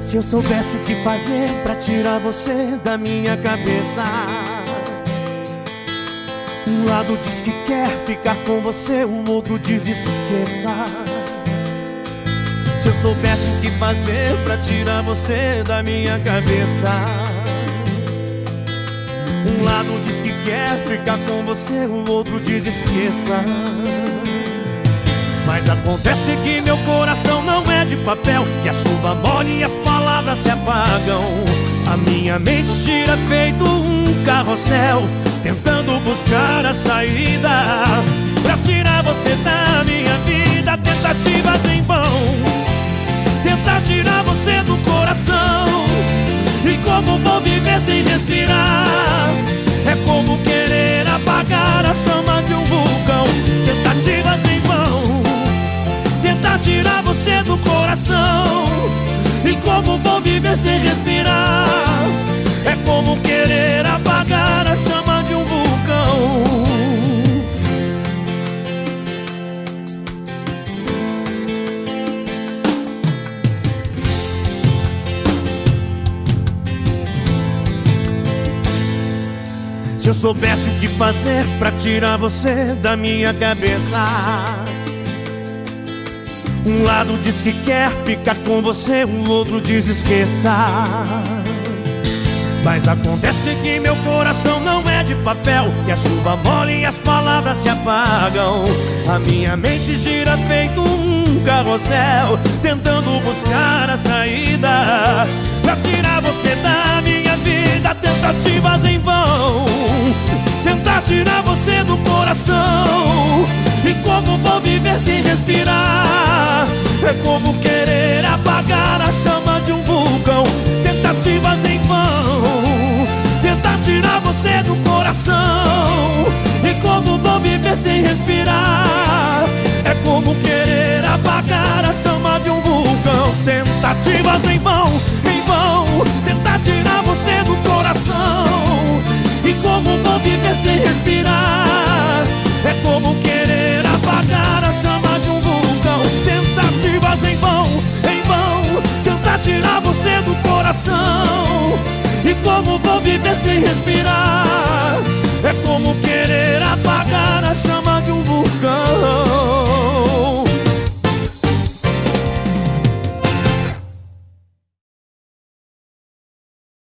Se eu soubesse o que fazer pra tirar você da minha cabeça Um lado diz que quer ficar com você, o outro diz esqueça Se eu soubesse o que fazer pra tirar você da minha cabeça. Um lado diz que quer ficar com você, o outro diz esqueça. Mas acontece que meu coração não é de papel Que a chuva molha e as palavras se apagam. A minha mente gira feito um carrossel Tentando buscar a saída viver sem respirar. É como querer apagar a chama de um vulcão. Se eu soubesse o que fazer pra tirar você da minha cabeça um lado diz que quer ficar com você, o outro diz esqueça. Mas acontece que meu coração não é de papel Que a chuva molha e as palavras se apagam. A minha mente gira feito um carrossel Tentando buscar a saída. Pra tirar você da minha vida Tentativas em vão. Tentar tirar você do coração. E como vou viver sem respirar Tentativas em vão, em vão. Tentar tirar você do coração. E como vou viver sem respirar? É como querer apagar a chama de um vulcão. Tentativas em vão, em vão. Tentar tirar você do coração. E como vou viver sem respirar